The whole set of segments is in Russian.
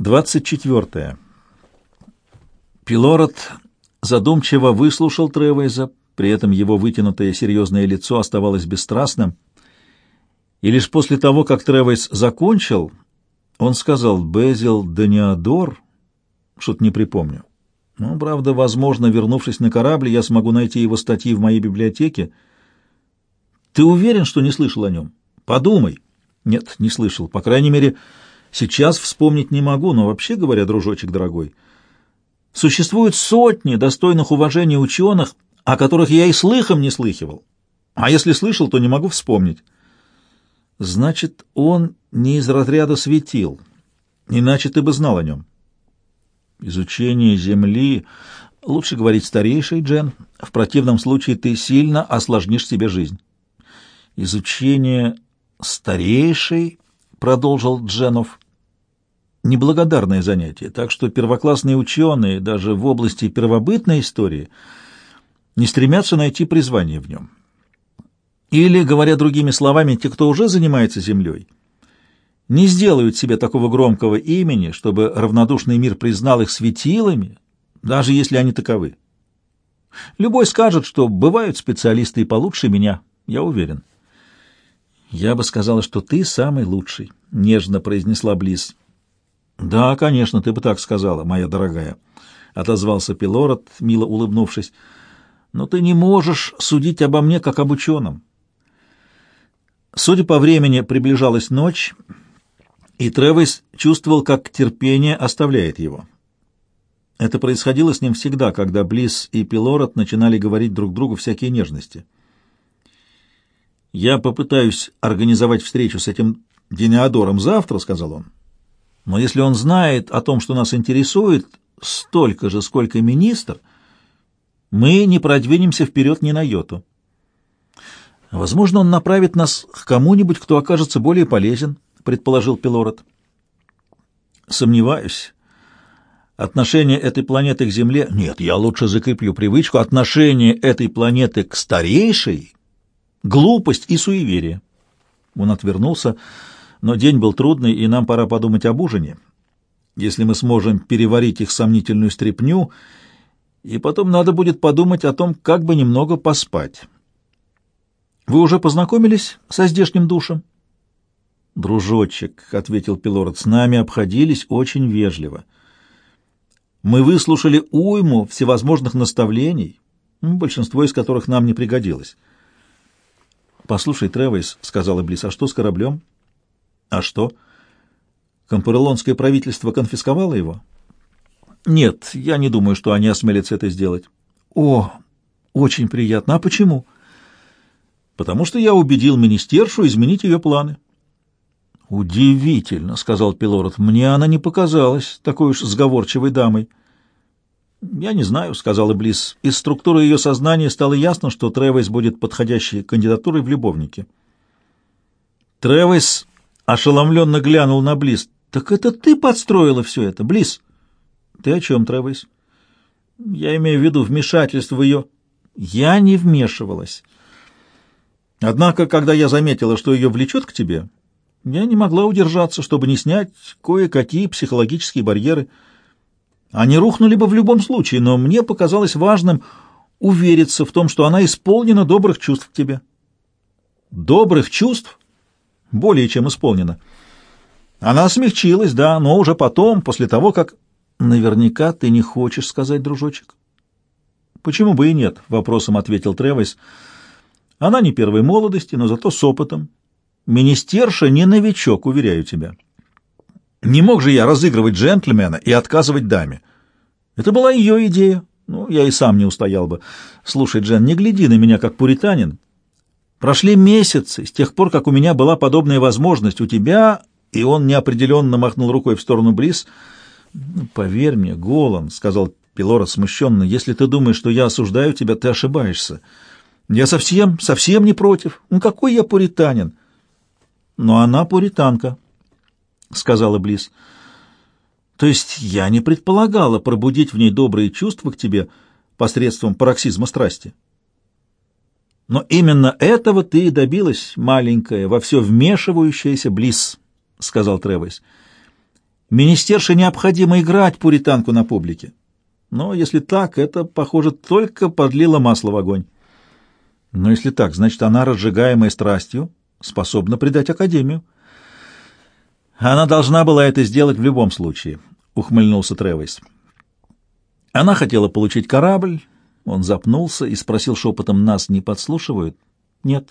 24. Пилород задумчиво выслушал Тревейза, при этом его вытянутое серьезное лицо оставалось бесстрастным, и лишь после того, как Тревейз закончил, он сказал «Безил Даниадор», что-то не припомню. Ну, правда, возможно, вернувшись на корабль, я смогу найти его статьи в моей библиотеке. Ты уверен, что не слышал о нем? Подумай. Нет, не слышал. По крайней мере, Сейчас вспомнить не могу, но вообще говоря, дружочек дорогой, существуют сотни достойных уважения ученых, о которых я и слыхом не слыхивал. А если слышал, то не могу вспомнить. Значит, он не из разряда светил, иначе ты бы знал о нем. Изучение Земли, лучше говорить старейший, Джен, в противном случае ты сильно осложнишь себе жизнь. Изучение старейшей продолжил Дженов. Неблагодарное занятие, так что первоклассные ученые даже в области первобытной истории не стремятся найти призвание в нем. Или, говоря другими словами, те, кто уже занимается землей, не сделают себе такого громкого имени, чтобы равнодушный мир признал их светилами, даже если они таковы. Любой скажет, что бывают специалисты и получше меня, я уверен. «Я бы сказала, что ты самый лучший», — нежно произнесла Близ. «Да, конечно, ты бы так сказала, моя дорогая», — отозвался Пилород, мило улыбнувшись. «Но ты не можешь судить обо мне, как об ученом». Судя по времени, приближалась ночь, и Тревис чувствовал, как терпение оставляет его. Это происходило с ним всегда, когда Близ и Пилород начинали говорить друг другу всякие нежности. «Я попытаюсь организовать встречу с этим Дениадором завтра», — сказал он. «Но если он знает о том, что нас интересует, столько же, сколько и министр, мы не продвинемся вперед ни на йоту. Возможно, он направит нас к кому-нибудь, кто окажется более полезен», — предположил Пилород. «Сомневаюсь». Отношение этой планеты к Земле... Нет, я лучше закреплю привычку. Отношение этой планеты к старейшей Глупость и суеверие. Он отвернулся, но день был трудный, и нам пора подумать об ужине. Если мы сможем переварить их сомнительную стряпню, и потом надо будет подумать о том, как бы немного поспать. Вы уже познакомились со здешним душем? «Дружочек», — ответил Пилород, — «с нами обходились очень вежливо. Мы выслушали уйму всевозможных наставлений, большинство из которых нам не пригодилось». «Послушай, Тревис», — сказала Близ, — «а что с кораблем?» «А что?» «Кампарелонское правительство конфисковало его?» «Нет, я не думаю, что они осмелятся это сделать». «О, очень приятно. А почему?» «Потому что я убедил министершу изменить ее планы». «Удивительно», — сказал Пилород. «Мне она не показалась такой уж сговорчивой дамой». «Я не знаю», — сказала Близ. «Из структуры ее сознания стало ясно, что Тревис будет подходящей кандидатурой в любовнике». Тревис ошеломленно глянул на Близ. «Так это ты подстроила все это, Близ?» «Ты о чем, Тревис?» «Я имею в виду вмешательство в ее...» «Я не вмешивалась. Однако, когда я заметила, что ее влечет к тебе, я не могла удержаться, чтобы не снять кое-какие психологические барьеры». Они рухнули бы в любом случае, но мне показалось важным увериться в том, что она исполнена добрых чувств к тебе. Добрых чувств? Более чем исполнена. Она смягчилась, да, но уже потом, после того, как... Наверняка ты не хочешь сказать, дружочек. Почему бы и нет, вопросом ответил Тревис. Она не первой молодости, но зато с опытом. Министерша не новичок, уверяю тебя. Не мог же я разыгрывать джентльмена и отказывать даме. Это была ее идея. Ну, я и сам не устоял бы. Слушай, Джен, не гляди на меня как пуританин. Прошли месяцы с тех пор, как у меня была подобная возможность. У тебя... И он неопределенно махнул рукой в сторону Брис. «Ну, «Поверь мне, Голан», — сказал Пилора смущенно, — «если ты думаешь, что я осуждаю тебя, ты ошибаешься. Я совсем, совсем не против. Ну, какой я пуританин?» «Но она пуританка», — сказала Близ. «То есть я не предполагала пробудить в ней добрые чувства к тебе посредством пароксизма страсти?» «Но именно этого ты и добилась, маленькая, во все вмешивающаяся Близ», — сказал Тревес. Министерше необходимо играть пуританку на публике. Но если так, это, похоже, только подлило масло в огонь. Но если так, значит, она, разжигаемая страстью, способна предать Академию. Она должна была это сделать в любом случае, — ухмыльнулся Тревойс. Она хотела получить корабль. Он запнулся и спросил шепотом, нас не подслушивают? Нет.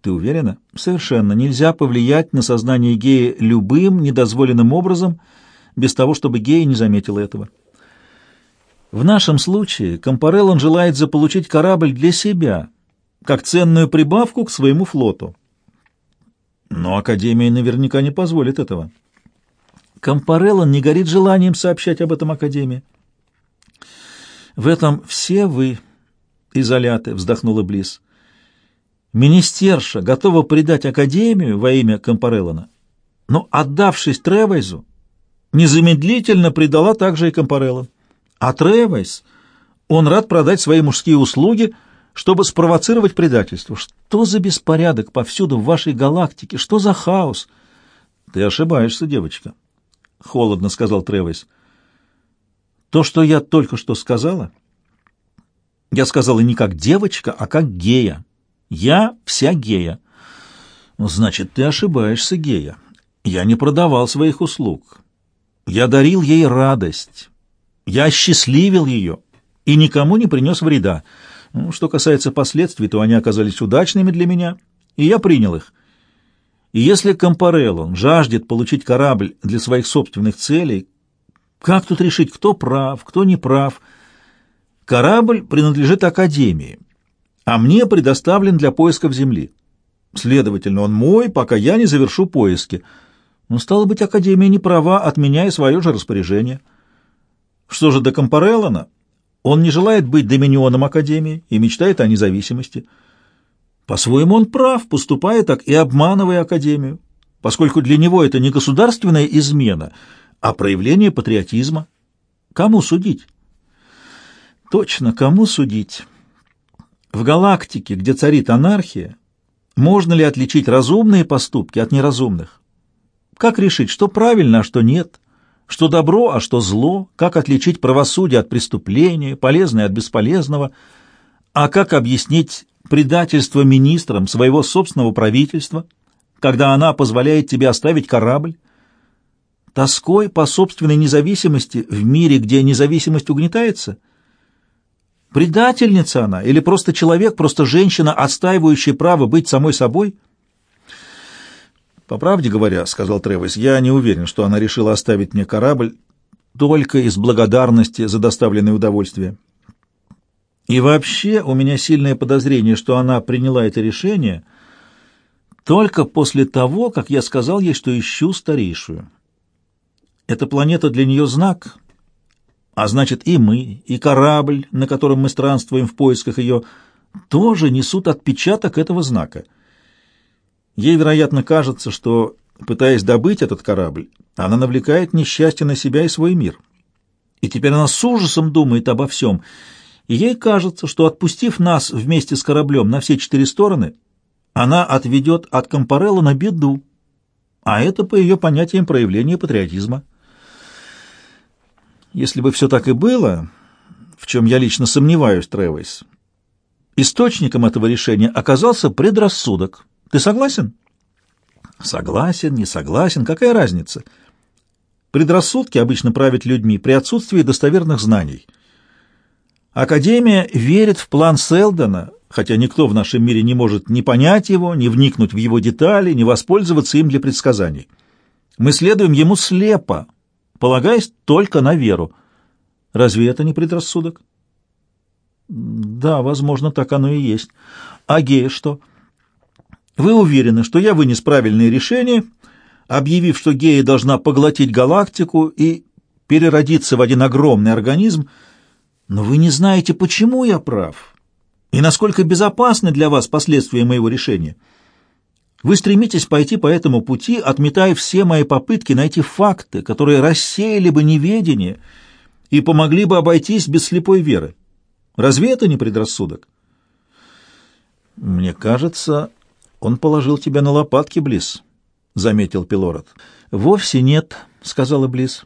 Ты уверена? Совершенно. Нельзя повлиять на сознание гея любым недозволенным образом, без того, чтобы гея не заметила этого. В нашем случае Компареллон желает заполучить корабль для себя, как ценную прибавку к своему флоту. Но Академия наверняка не позволит этого. Компареллон не горит желанием сообщать об этом Академии. В этом все вы изоляты, вздохнула Близ. Министерша готова предать Академию во имя Компареллона, но, отдавшись Тревайзу, незамедлительно предала также и Компареллон. А Тревайз, он рад продать свои мужские услуги, чтобы спровоцировать предательство. Что за беспорядок повсюду в вашей галактике? Что за хаос? Ты ошибаешься, девочка, — холодно сказал Тревайз. То, что я только что сказала, я сказала не как девочка, а как гея. Я вся гея. Ну, значит, ты ошибаешься, гея. Я не продавал своих услуг. Я дарил ей радость. Я осчастливил ее и никому не принес вреда. Ну, что касается последствий, то они оказались удачными для меня, и я принял их. И если Компареллон жаждет получить корабль для своих собственных целей, как тут решить, кто прав, кто не прав? Корабль принадлежит Академии, а мне предоставлен для поисков Земли. Следовательно, он мой, пока я не завершу поиски. Но, стало быть, Академия не права, отменяя свое же распоряжение. Что же до Компареллона? Он не желает быть доминионом Академии и мечтает о независимости. По-своему он прав, поступая так и обманывая Академию, поскольку для него это не государственная измена, а проявление патриотизма. Кому судить? Точно, кому судить? В галактике, где царит анархия, можно ли отличить разумные поступки от неразумных? Как решить, что правильно, а что нет? Что добро, а что зло, как отличить правосудие от преступления, полезное от бесполезного, а как объяснить предательство министрам своего собственного правительства, когда она позволяет тебе оставить корабль, тоской по собственной независимости в мире, где независимость угнетается? Предательница она или просто человек, просто женщина, отстаивающая право быть самой собой – «По правде говоря, — сказал Тревис, — я не уверен, что она решила оставить мне корабль только из благодарности за доставленное удовольствие. И вообще у меня сильное подозрение, что она приняла это решение только после того, как я сказал ей, что ищу старейшую. Эта планета для нее знак, а значит и мы, и корабль, на котором мы странствуем в поисках ее, тоже несут отпечаток этого знака — Ей, вероятно, кажется, что, пытаясь добыть этот корабль, она навлекает несчастье на себя и свой мир. И теперь она с ужасом думает обо всем, и ей кажется, что, отпустив нас вместе с кораблем на все четыре стороны, она отведет от Компарелла на беду, а это, по ее понятиям, проявление патриотизма. Если бы все так и было, в чем я лично сомневаюсь, Тревойс, источником этого решения оказался предрассудок, ты согласен? Согласен, не согласен, какая разница? Предрассудки обычно правят людьми при отсутствии достоверных знаний. Академия верит в план Селдона, хотя никто в нашем мире не может ни понять его, ни вникнуть в его детали, ни воспользоваться им для предсказаний. Мы следуем ему слепо, полагаясь только на веру. Разве это не предрассудок? Да, возможно, так оно и есть. А гея что? — вы уверены, что я вынес правильное решение, объявив, что гея должна поглотить галактику и переродиться в один огромный организм, но вы не знаете, почему я прав и насколько безопасны для вас последствия моего решения. Вы стремитесь пойти по этому пути, отметая все мои попытки найти факты, которые рассеяли бы неведение и помогли бы обойтись без слепой веры. Разве это не предрассудок? Мне кажется, «Он положил тебя на лопатки, Близ», — заметил Пилород. «Вовсе нет», — сказала Близ.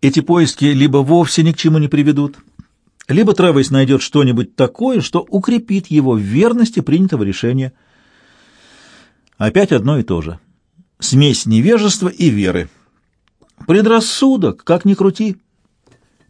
Эти поиски либо вовсе ни к чему не приведут, либо Тревес найдет что-нибудь такое, что укрепит его в верности принятого решения. Опять одно и то же. Смесь невежества и веры. Предрассудок, как ни крути.